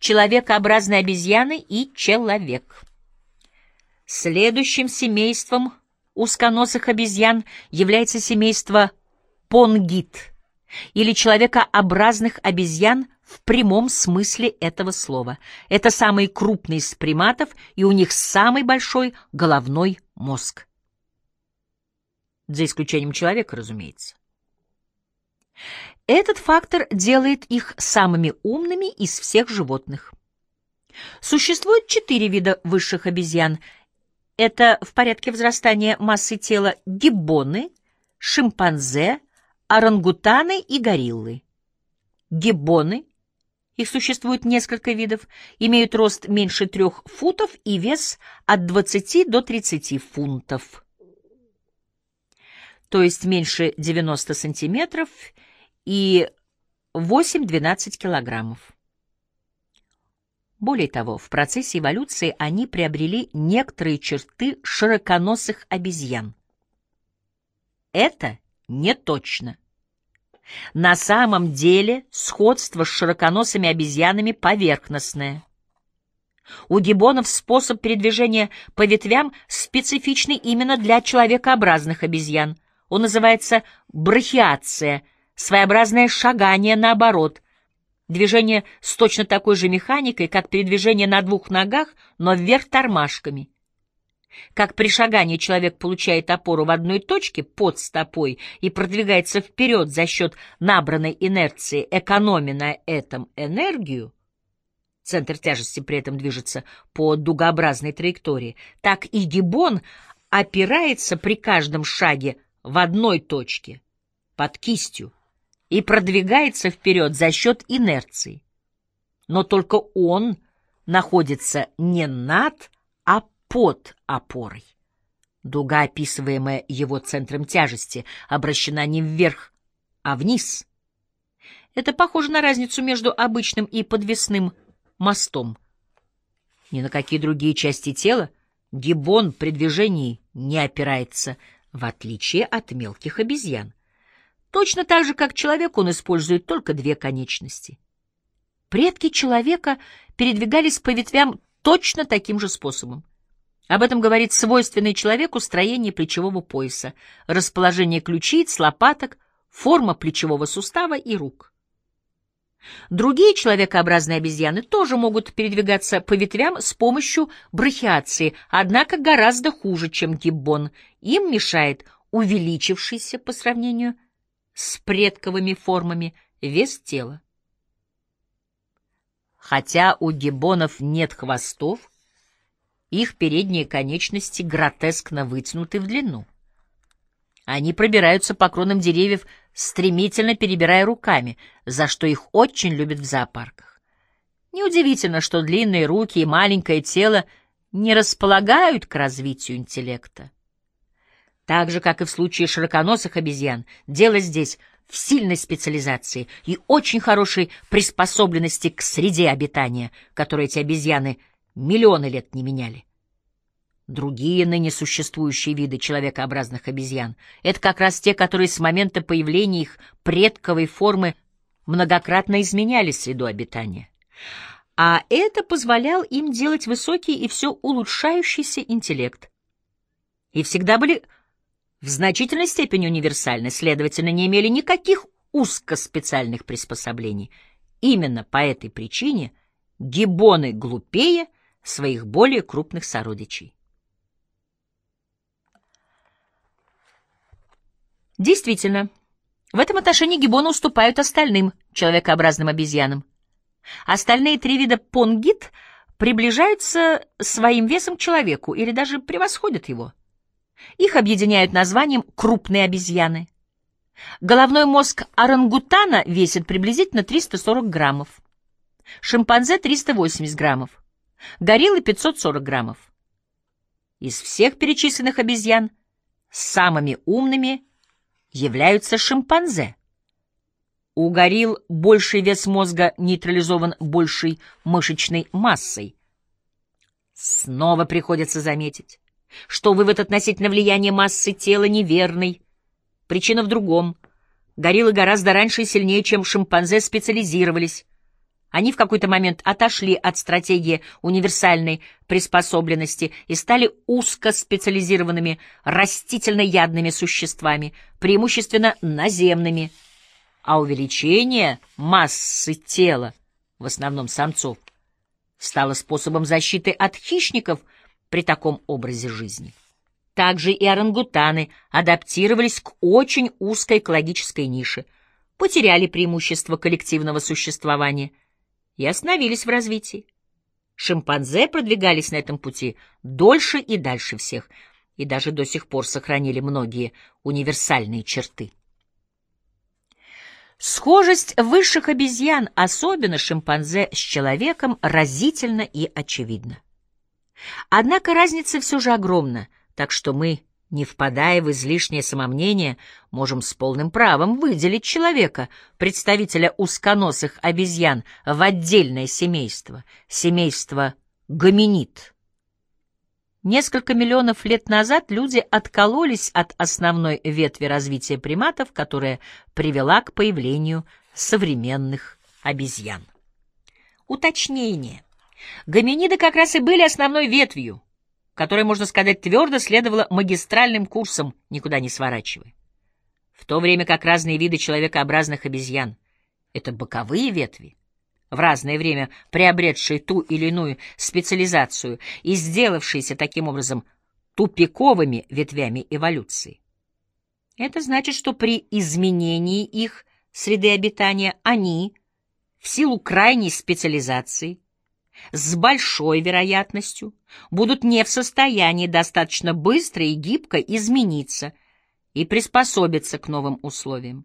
человекообразные обезьяны и человек. Следующим семейством узконосых обезьян является семейство понгит или человекообразных обезьян в прямом смысле этого слова. Это самые крупные из приматов, и у них самый большой головной мозг. За исключением человека, разумеется. Этот фактор делает их самыми умными из всех животных. Существует четыре вида высших обезьян. Это в порядке взрастания массы тела гиббоны, шимпанзе, орангутаны и гориллы. Гиббоны, их существует несколько видов, имеют рост меньше трех футов и вес от 20 до 30 фунтов, то есть меньше 90 сантиметров и 8-12 килограммов. Более того, в процессе эволюции они приобрели некоторые черты широконосых обезьян. Это не точно. На самом деле сходство с широконосыми обезьянами поверхностное. У гиббонов способ передвижения по ветвям специфичный именно для человекообразных обезьян. Он называется брахиация – своеобразное шагание наоборот, движение с точно такой же механикой, как передвижение на двух ногах, но вверх тормашками. Как при шагании человек получает опору в одной точке под стопой и продвигается вперед за счет набранной инерции, экономя на этом энергию, центр тяжести при этом движется по дугообразной траектории, так и гиббон опирается при каждом шаге в одной точке, под кистью, и продвигается вперед за счет инерции. Но только он находится не над, а под опорой. Дуга, описываемая его центром тяжести, обращена не вверх, а вниз. Это похоже на разницу между обычным и подвесным мостом. Ни на какие другие части тела гиббон при движении не опирается, в отличие от мелких обезьян. Точно так же, как человек, он использует только две конечности. Предки человека передвигались по ветвям точно таким же способом. Об этом говорит свойственное человеку строение плечевого пояса, расположение ключиц, лопаток, форма плечевого сустава и рук. Другие человекообразные обезьяны тоже могут передвигаться по ветвям с помощью брахиации, однако гораздо хуже, чем гиббон. Им мешает увеличившийся по сравнению с предковыми формами вес тела. Хотя у гиббонов нет хвостов, их передние конечности гротескно вытянуты в длину. Они пробираются по кронам деревьев, стремительно перебирая руками, за что их очень любят в зоопарках. Неудивительно, что длинные руки и маленькое тело не располагают к развитию интеллекта. Так же, как и в случае широконосых обезьян, дело здесь в сильной специализации и очень хорошей приспособленности к среде обитания, которую эти обезьяны миллионы лет не меняли. Другие ныне существующие виды человекообразных обезьян — это как раз те, которые с момента появления их предковой формы многократно изменяли среду обитания. А это позволял им делать высокий и все улучшающийся интеллект. И всегда были в значительной степени универсальны, следовательно, не имели никаких узкоспециальных приспособлений. Именно по этой причине гиббоны глупее своих более крупных сородичей. Действительно, в этом отношении гиббоны уступают остальным человекообразным обезьянам. Остальные три вида понгит приближаются своим весом к человеку или даже превосходят его. Их объединяют названием крупные обезьяны. Головной мозг орангутана весит приблизительно 340 граммов, шимпанзе — 380 граммов, гориллы — 540 граммов. Из всех перечисленных обезьян самыми умными являются шимпанзе. У горилл больший вес мозга нейтрализован большей мышечной массой. Снова приходится заметить, что вывод относительно влияния массы тела неверный. Причина в другом. Гориллы гораздо раньше и сильнее, чем шимпанзе, специализировались. Они в какой-то момент отошли от стратегии универсальной приспособленности и стали узкоспециализированными растительноядными существами, преимущественно наземными, а увеличение массы тела, в основном самцов, стало способом защиты от хищников при таком образе жизни. Также и орангутаны адаптировались к очень узкой экологической нише, потеряли преимущество коллективного существования и остановились в развитии. Шимпанзе продвигались на этом пути дольше и дальше всех, и даже до сих пор сохранили многие универсальные черты. Схожесть высших обезьян, особенно шимпанзе с человеком, разительна и очевидна. Однако разница все же огромна, так что мы, не впадая в излишнее самомнение, можем с полным правом выделить человека, представителя узконосых обезьян, в отдельное семейство, семейство гоминид. Несколько миллионов лет назад люди откололись от основной ветви развития приматов, которая привела к появлению современных обезьян. Уточнение. Гоминиды как раз и были основной ветвью, которой, можно сказать, твердо следовала магистральным курсом, никуда не сворачивая. В то время как разные виды человекообразных обезьян — это боковые ветви, в разное время приобретшие ту или иную специализацию и сделавшиеся таким образом тупиковыми ветвями эволюции. Это значит, что при изменении их среды обитания они, в силу крайней специализации, с большой вероятностью будут не в состоянии достаточно быстро и гибко измениться и приспособиться к новым условиям.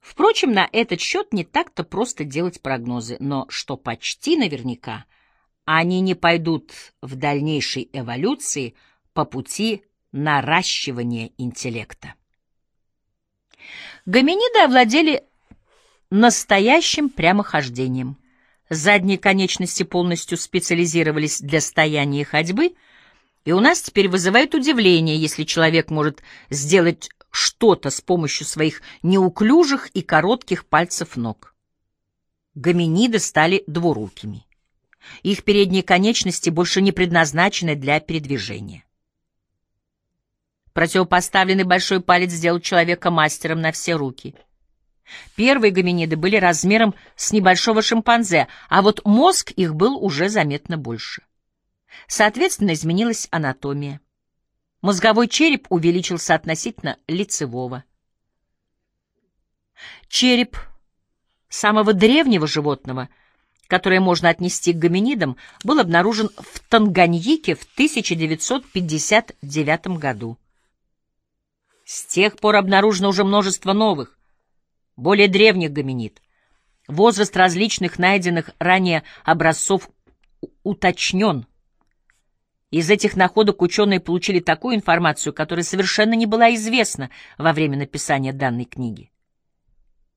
Впрочем, на этот счет не так-то просто делать прогнозы, но что почти наверняка, они не пойдут в дальнейшей эволюции по пути наращивания интеллекта. Гоминиды овладели настоящим прямохождением. Задние конечности полностью специализировались для стояния и ходьбы, и у нас теперь вызывает удивление, если человек может сделать что-то с помощью своих неуклюжих и коротких пальцев ног. Гоминиды стали двурукими. Их передние конечности больше не предназначены для передвижения. Противопоставленный большой палец сделал человека мастером на все руки. Первые гоминиды были размером с небольшого шимпанзе, а вот мозг их был уже заметно больше. Соответственно, изменилась анатомия. Мозговой череп увеличился относительно лицевого. Череп самого древнего животного, которое можно отнести к гоминидам, был обнаружен в Танганьике в 1959 году. С тех пор обнаружено уже множество новых, более древних гоминид. Возраст различных найденных ранее образцов уточнен – из этих находок ученые получили такую информацию, которая совершенно не была известна во время написания данной книги.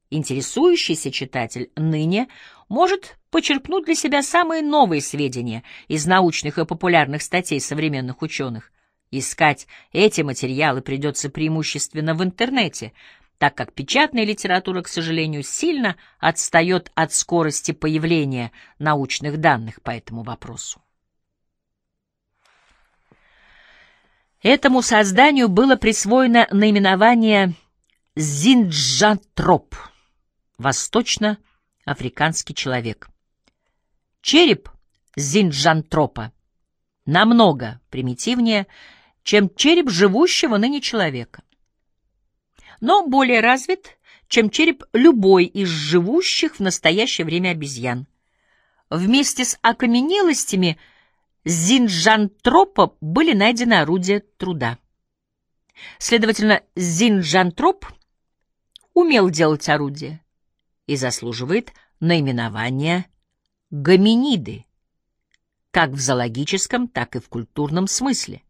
Интересующийся читатель ныне может почерпнуть для себя самые новые сведения из научных и популярных статей современных ученых. Искать эти материалы придется преимущественно в интернете, так как печатная литература, к сожалению, сильно отстает от скорости появления научных данных по этому вопросу. Этому созданию было присвоено наименование Зинджантроп, восточно-африканский человек. Череп Зинджантропа намного примитивнее, чем череп живущего ныне человека, но более развит, чем череп любой из живущих в настоящее время обезьян. Вместе с окаменелостями – Зинджантропа были найдены орудия труда. Следовательно, Зинджантроп умел делать орудия и заслуживает наименования гоминиды, как в зоологическом, так и в культурном смысле.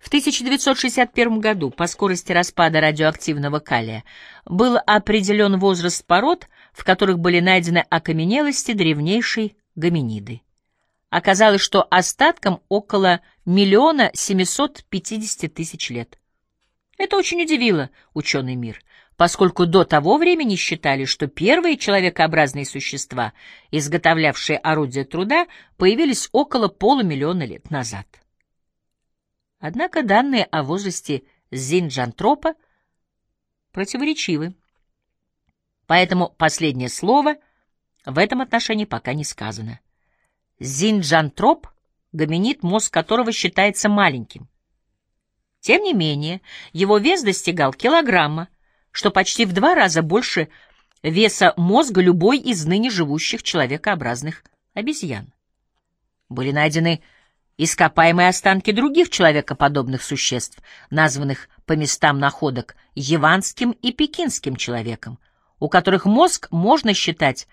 В 1961 году по скорости распада радиоактивного калия был определен возраст пород, в которых были найдены окаменелости древнейшей гоминиды. Оказалось, что остаткам около миллиона семисот пятидесяти тысяч лет. Это очень удивило ученый мир. поскольку до того времени считали, что первые человекообразные существа, изготовлявшие орудия труда, появились около полумиллиона лет назад. Однако данные о возрасте зинджантропа противоречивы. Поэтому последнее слово в этом отношении пока не сказано. Зинджантроп — гоминид, мозг которого считается маленьким. Тем не менее, его вес достигал килограмма, что почти в два раза больше веса мозга любой из ныне живущих человекообразных обезьян. Были найдены ископаемые останки других человекоподобных существ, названных по местам находок яванским и пекинским человеком, у которых мозг можно считать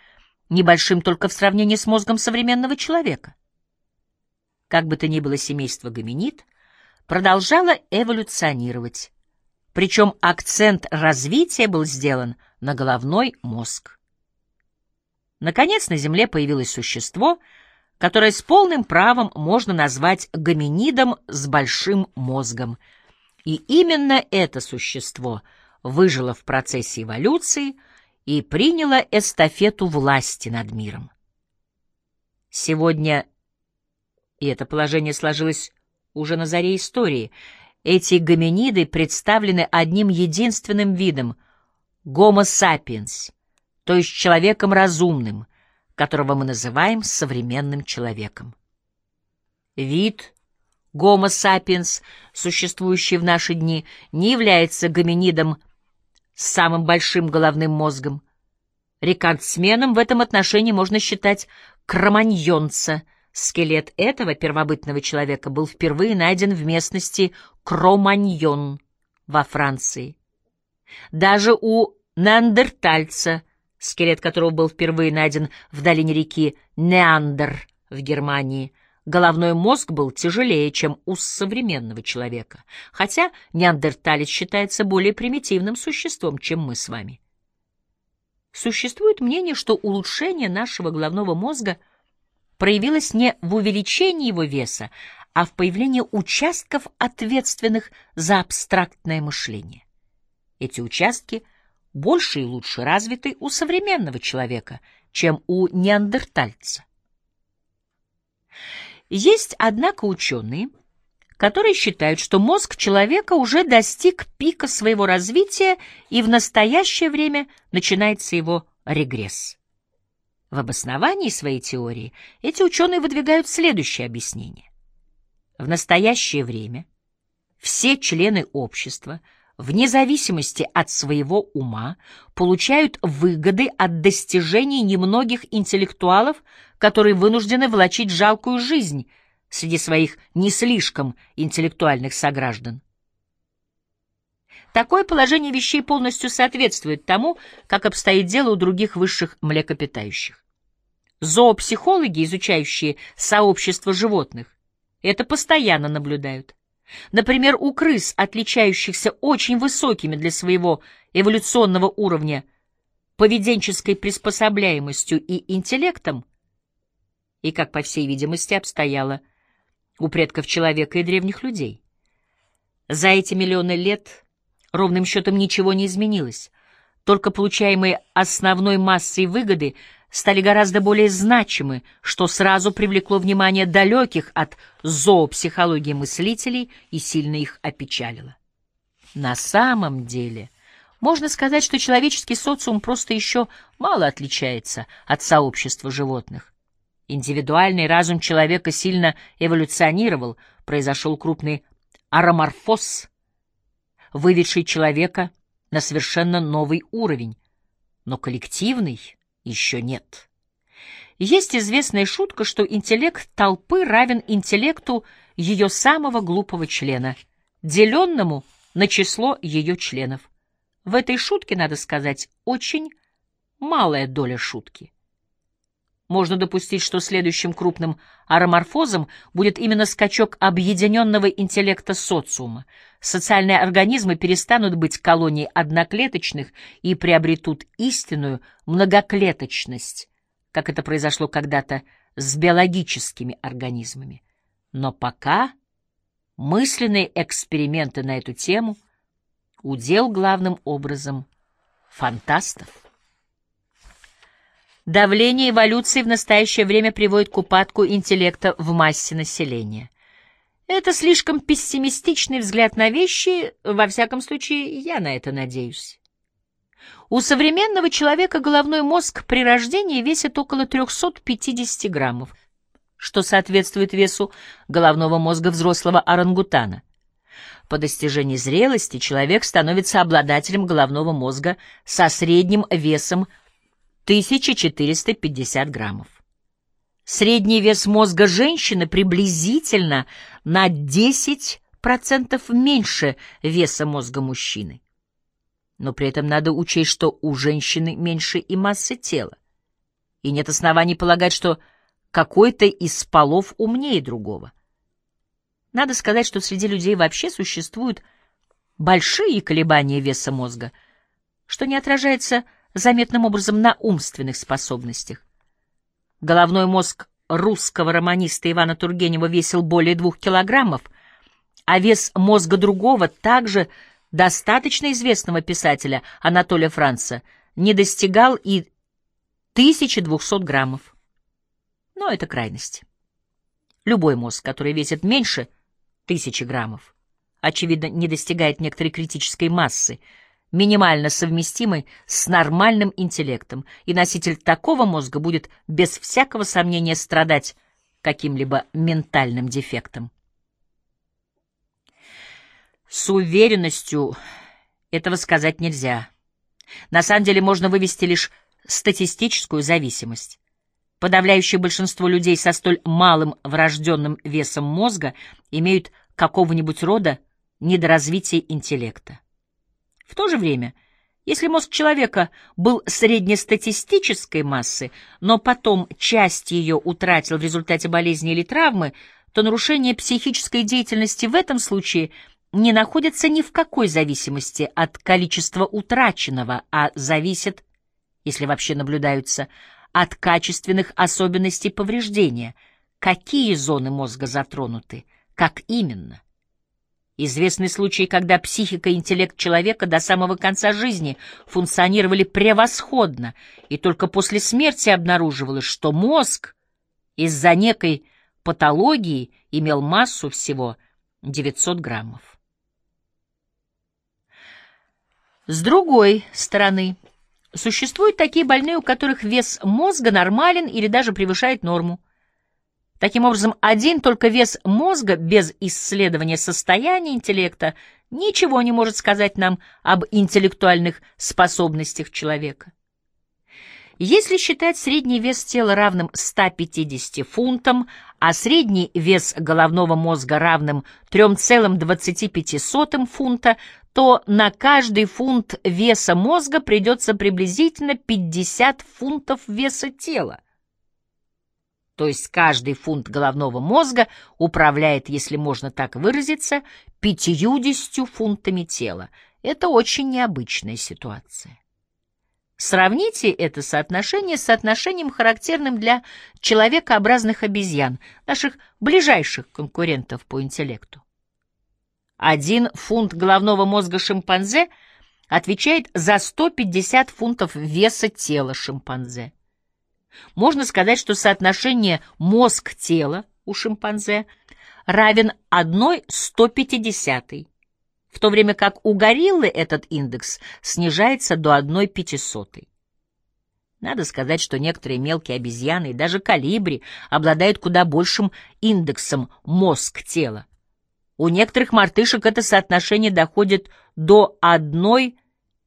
небольшим только в сравнении с мозгом современного человека. Как бы то ни было, семейство гоминид продолжало эволюционировать, причем акцент развития был сделан на головной мозг. Наконец на Земле появилось существо — которое с полным правом можно назвать гоминидом с большим мозгом. И именно это существо выжило в процессе эволюции и приняло эстафету власти над миром. Сегодня, и это положение сложилось уже на заре истории, эти гоминиды представлены одним единственным видом — Homo sapiens, то есть человеком разумным — которого мы называем современным человеком. Вид Homo sapiens, существующий в наши дни, не является гоминидом с самым большим головным мозгом. Рекордсменом в этом отношении можно считать кроманьонца. Скелет этого первобытного человека был впервые найден в местности Кроманьон во Франции. Даже у неандертальца – скелет которого был впервые найден в долине реки Неандер в Германии, головной мозг был тяжелее, чем у современного человека, хотя неандерталец считается более примитивным существом, чем мы с вами. Существует мнение, что улучшение нашего головного мозга проявилось не в увеличении его веса, а в появлении участков, ответственных за абстрактное мышление. Эти участки — больше и лучше развиты у современного человека, чем у неандертальца. Есть, однако, ученые, которые считают, что мозг человека уже достиг пика своего развития и в настоящее время начинается его регресс. В обосновании своей теории эти ученые выдвигают следующее объяснение. В настоящее время все члены общества – вне зависимости от своего ума, получают выгоды от достижений немногих интеллектуалов, которые вынуждены влачить жалкую жизнь среди своих не слишком интеллектуальных сограждан. Такое положение вещей полностью соответствует тому, как обстоит дело у других высших млекопитающих. Зоопсихологи, изучающие сообщество животных, это постоянно наблюдают. Например, у крыс, отличающихся очень высокими для своего эволюционного уровня поведенческой приспособляемостью и интеллектом, и, как по всей видимости, обстояло у предков человека и древних людей. За эти миллионы лет ровным счетом ничего не изменилось, только получаемые основной массой выгоды — стали гораздо более значимы, что сразу привлекло внимание далеких от зоопсихологии мыслителей и сильно их опечалило. На самом деле, можно сказать, что человеческий социум просто еще мало отличается от сообщества животных. Индивидуальный разум человека сильно эволюционировал, произошел крупный ароморфоз, выведший человека на совершенно новый уровень, но коллективный еще нет. Есть известная шутка, что интеллект толпы равен интеллекту ее самого глупого члена, деленному на число ее членов. В этой шутке, надо сказать, очень малая доля шутки. Можно допустить, что следующим крупным ароморфозом будет именно скачок объединенного интеллекта социума. Социальные организмы перестанут быть колонией одноклеточных и приобретут истинную многоклеточность, как это произошло когда-то с биологическими организмами. Но пока мысленные эксперименты на эту тему удел главным образом фантастов. Давление эволюции в настоящее время приводит к упадку интеллекта в массе населения. Это слишком пессимистичный взгляд на вещи, во всяком случае, я на это надеюсь. У современного человека головной мозг при рождении весит около 350 граммов, что соответствует весу головного мозга взрослого орангутана. По достижении зрелости человек становится обладателем головного мозга со средним весом 1450 граммов. Средний вес мозга женщины приблизительно на 10% меньше веса мозга мужчины. Но при этом надо учесть, что у женщины меньше и массы тела. И нет оснований полагать, что какой-то из полов умнее другого. Надо сказать, что среди людей вообще существуют большие колебания веса мозга, что не отражается заметным образом на умственных способностях. Головной мозг русского романиста Ивана Тургенева весил более двух килограммов, а вес мозга другого, также достаточно известного писателя Анатолия Франца, не достигал и 1200 граммов. Но это крайность. Любой мозг, который весит меньше тысячи граммов, очевидно, не достигает некоторой критической массы, минимально совместимой с нормальным интеллектом, и носитель такого мозга будет без всякого сомнения страдать каким-либо ментальным дефектом. С уверенностью этого сказать нельзя. На самом деле можно вывести лишь статистическую зависимость. Подавляющее большинство людей со столь малым врожденным весом мозга имеют какого-нибудь рода недоразвитие интеллекта. В то же время, если мозг человека был среднестатистической массы, но потом часть ее утратил в результате болезни или травмы, то нарушение психической деятельности в этом случае не находится ни в какой зависимости от количества утраченного, а зависит, если вообще наблюдаются, от качественных особенностей повреждения, какие зоны мозга затронуты, как именно. Известны случаи, когда психика и интеллект человека до самого конца жизни функционировали превосходно, и только после смерти обнаруживалось, что мозг из-за некой патологии имел массу всего 900 граммов. С другой стороны, Существуют такие больные, у которых вес мозга нормален или даже превышает норму. Таким образом, один только вес мозга без исследования состояния интеллекта ничего не может сказать нам об интеллектуальных способностях человека. Если считать средний вес тела равным 150 фунтам, а средний вес головного мозга равным 3,25 фунта, то на каждый фунт веса мозга придется приблизительно 50 фунтов веса тела. То есть каждый фунт головного мозга управляет, если можно так выразиться, 50 фунтами тела. Это очень необычная ситуация. Сравните это соотношение с соотношением, характерным для человекообразных обезьян, наших ближайших конкурентов по интеллекту. Один фунт головного мозга шимпанзе отвечает за 150 фунтов веса тела шимпанзе. Можно сказать, что соотношение мозг-тело у шимпанзе равен 1,150, в то время как у гориллы этот индекс снижается до 1,5. Надо сказать, что некоторые мелкие обезьяны и даже калибри обладают куда большим индексом мозг-тела. У некоторых мартышек это соотношение доходит до одной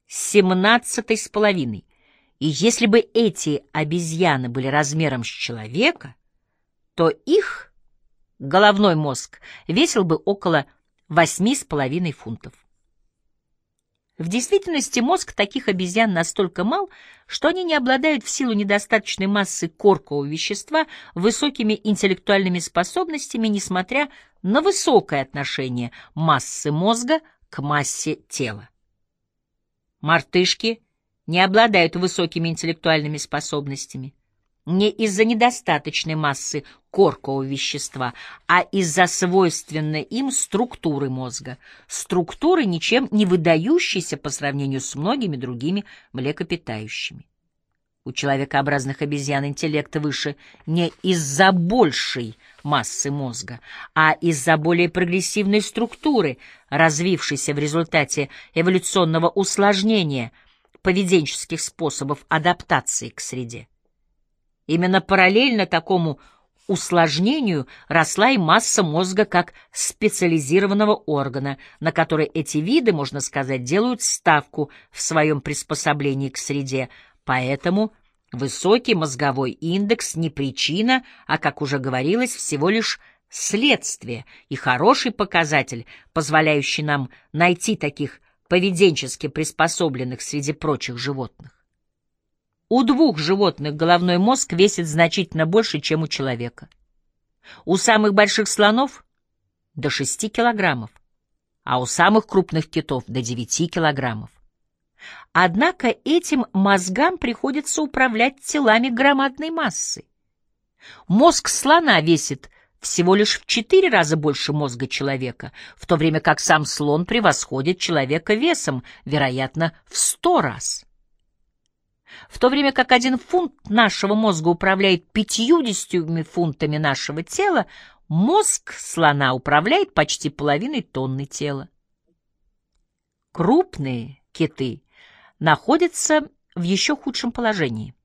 семнадцатой с половиной. И если бы эти обезьяны были размером с человека, то их головной мозг весил бы около восьми с половиной фунтов. В действительности мозг таких обезьян настолько мал, что они не обладают в силу недостаточной массы коркового вещества высокими интеллектуальными способностями, несмотря на высокое отношение массы мозга к массе тела. Мартышки не обладают высокими интеллектуальными способностями. не из-за недостаточной массы коркового вещества, а из-за свойственной им структуры мозга, структуры, ничем не выдающейся по сравнению с многими другими млекопитающими. У человекообразных обезьян интеллект выше не из-за большей массы мозга, а из-за более прогрессивной структуры, развившейся в результате эволюционного усложнения поведенческих способов адаптации к среде. Именно параллельно такому усложнению росла и масса мозга как специализированного органа, на который эти виды, можно сказать, делают ставку в своем приспособлении к среде, поэтому высокий мозговой индекс не причина, а, как уже говорилось, всего лишь следствие и хороший показатель, позволяющий нам найти таких поведенчески приспособленных среди прочих животных. У двух животных головной мозг весит значительно больше, чем у человека. У самых больших слонов — до 6 килограммов, а у самых крупных китов — до 9 килограммов. Однако этим мозгам приходится управлять телами громадной массы. Мозг слона весит всего лишь в четыре раза больше мозга человека, в то время как сам слон превосходит человека весом, вероятно, в сто раз. В то время как один фунт нашего мозга управляет пятьюдесятью фунтами нашего тела, мозг слона управляет почти половиной тонны тела. Крупные киты находятся в еще худшем положении.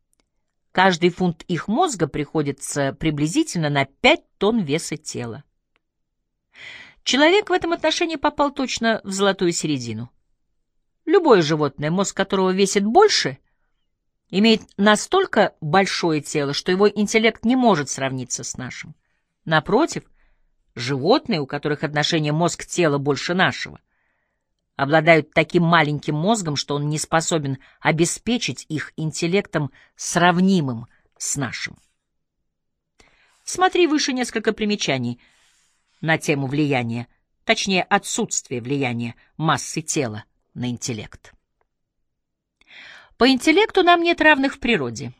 Каждый фунт их мозга приходится приблизительно на 5 тонн веса тела. Человек в этом отношении попал точно в золотую середину. Любое животное, мозг которого весит больше — имеет настолько большое тело, что его интеллект не может сравниться с нашим. Напротив, животные, у которых отношение мозг-тело больше нашего, обладают таким маленьким мозгом, что он не способен обеспечить их интеллектом сравнимым с нашим. Смотри выше несколько примечаний на тему влияния, точнее отсутствия влияния массы тела на интеллект. По интеллекту нам нет равных в природе.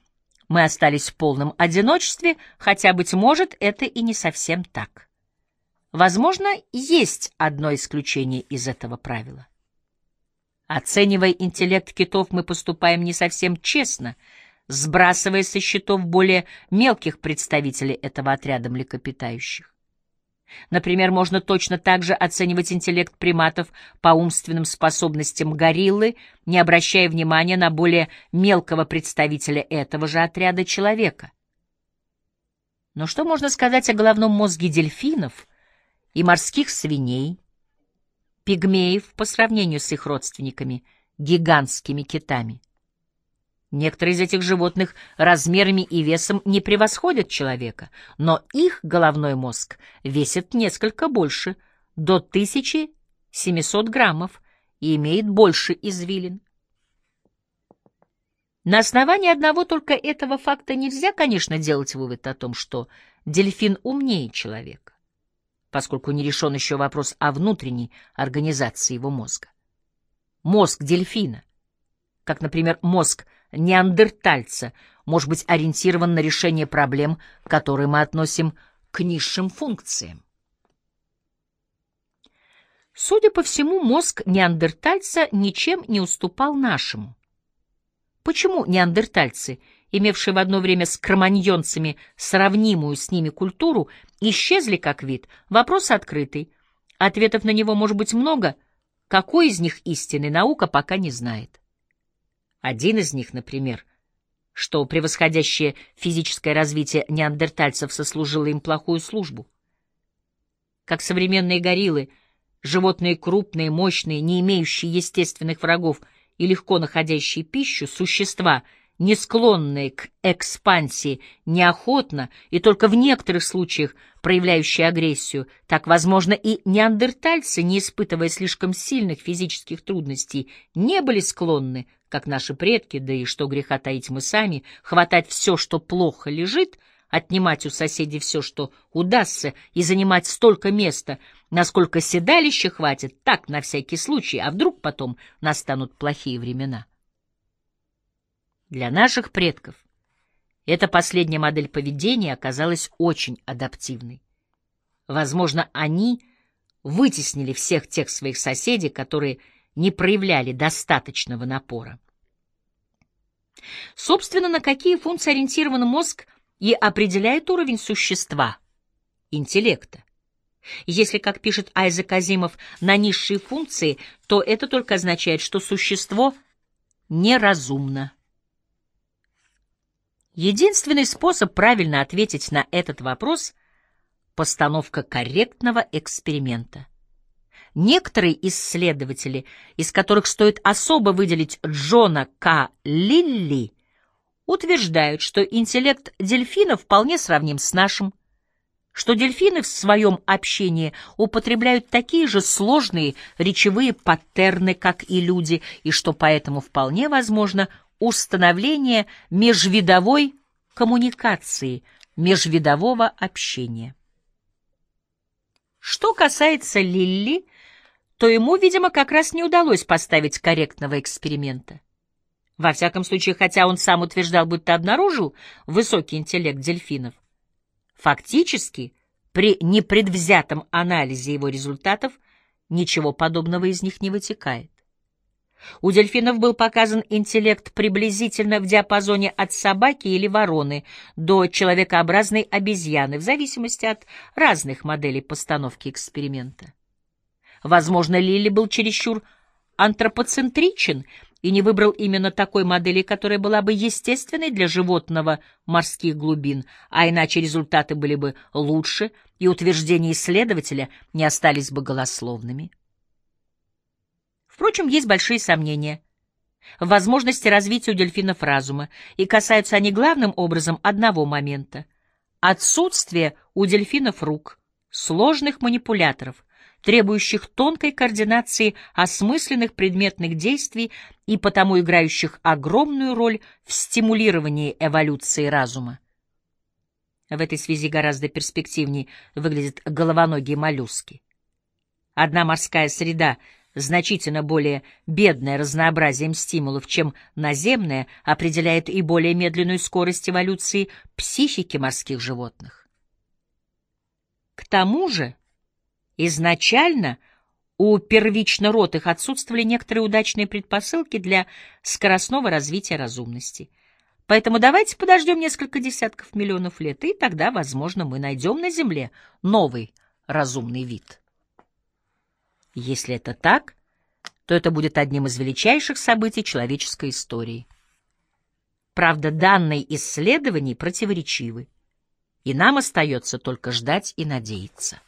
Мы остались в полном одиночестве, хотя, быть может, это и не совсем так. Возможно, есть одно исключение из этого правила. Оценивая интеллект китов, мы поступаем не совсем честно, сбрасывая со счетов более мелких представителей этого отряда млекопитающих. Например, можно точно так же оценивать интеллект приматов по умственным способностям гориллы, не обращая внимания на более мелкого представителя этого же отряда человека. Но что можно сказать о головном мозге дельфинов и морских свиней, пигмеев по сравнению с их родственниками, гигантскими китами? Некоторые из этих животных размерами и весом не превосходят человека, но их головной мозг весит несколько больше, до 1700 граммов, и имеет больше извилин. На основании одного только этого факта нельзя, конечно, делать вывод о том, что дельфин умнее человека, поскольку не решен еще вопрос о внутренней организации его мозга. Мозг дельфина, как, например, мозг неандертальца может быть ориентирован на решение проблем, которые мы относим к низшим функциям. Судя по всему, мозг неандертальца ничем не уступал нашему. Почему неандертальцы, имевшие в одно время с кроманьонцами сравнимую с ними культуру, исчезли как вид? Вопрос открытый. Ответов на него может быть много. Какой из них истинный, наука пока не знает. Один из них, например, что превосходящее физическое развитие неандертальцев сослужило им плохую службу. Как современные гориллы, животные крупные, мощные, не имеющие естественных врагов и легко находящие пищу, существа — не склонные к экспансии, неохотно и только в некоторых случаях проявляющие агрессию, так, возможно, и неандертальцы, не испытывая слишком сильных физических трудностей, не были склонны, как наши предки, да и что греха таить мы сами, хватать все, что плохо лежит, отнимать у соседей все, что удастся, и занимать столько места, насколько седалища хватит, так, на всякий случай, а вдруг потом настанут плохие времена. Для наших предков Эта последняя модель поведения оказалась очень адаптивной. Возможно, они вытеснили всех тех своих соседей, которые не проявляли достаточного напора. Собственно, на какие функции ориентирован мозг и определяет уровень существа, интеллекта. Если, как пишет Айзек Азимов, на низшие функции, то это только означает, что существо неразумно. Единственный способ правильно ответить на этот вопрос — постановка корректного эксперимента. Некоторые исследователи, из которых стоит особо выделить Джона К. Лилли, утверждают, что интеллект дельфина вполне сравним с нашим, что дельфины в своем общении употребляют такие же сложные речевые паттерны, как и люди, и что поэтому вполне возможно установление межвидовой коммуникации, межвидового общения. Что касается Лилли, то ему, видимо, как раз не удалось поставить корректного эксперимента. Во всяком случае, хотя он сам утверждал, будто обнаружил высокий интеллект дельфинов, фактически при непредвзятом анализе его результатов ничего подобного из них не вытекает. У дельфинов был показан интеллект приблизительно в диапазоне от собаки или вороны до человекообразной обезьяны, в зависимости от разных моделей постановки эксперимента. Возможно, Лилли был чересчур антропоцентричен и не выбрал именно такой модели, которая была бы естественной для животного морских глубин, а иначе результаты были бы лучше, и утверждения исследователя не остались бы голословными. Впрочем, есть большие сомнения в возможности развития у дельфинов разума, и касаются они главным образом одного момента — отсутствия у дельфинов рук, сложных манипуляторов, требующих тонкой координации осмысленных предметных действий и потому играющих огромную роль в стимулировании эволюции разума. В этой связи гораздо перспективнее выглядят головоногие моллюски. Одна морская среда, значительно более бедная разнообразием стимулов, чем наземная, определяет и более медленную скорость эволюции психики морских животных. К тому же, Изначально у первично-ротых отсутствовали некоторые удачные предпосылки для скоростного развития разумности. Поэтому давайте подождем несколько десятков миллионов лет, и тогда, возможно, мы найдем на Земле новый разумный вид. Если это так, то это будет одним из величайших событий человеческой истории. Правда, данные исследований противоречивы, и нам остается только ждать и надеяться.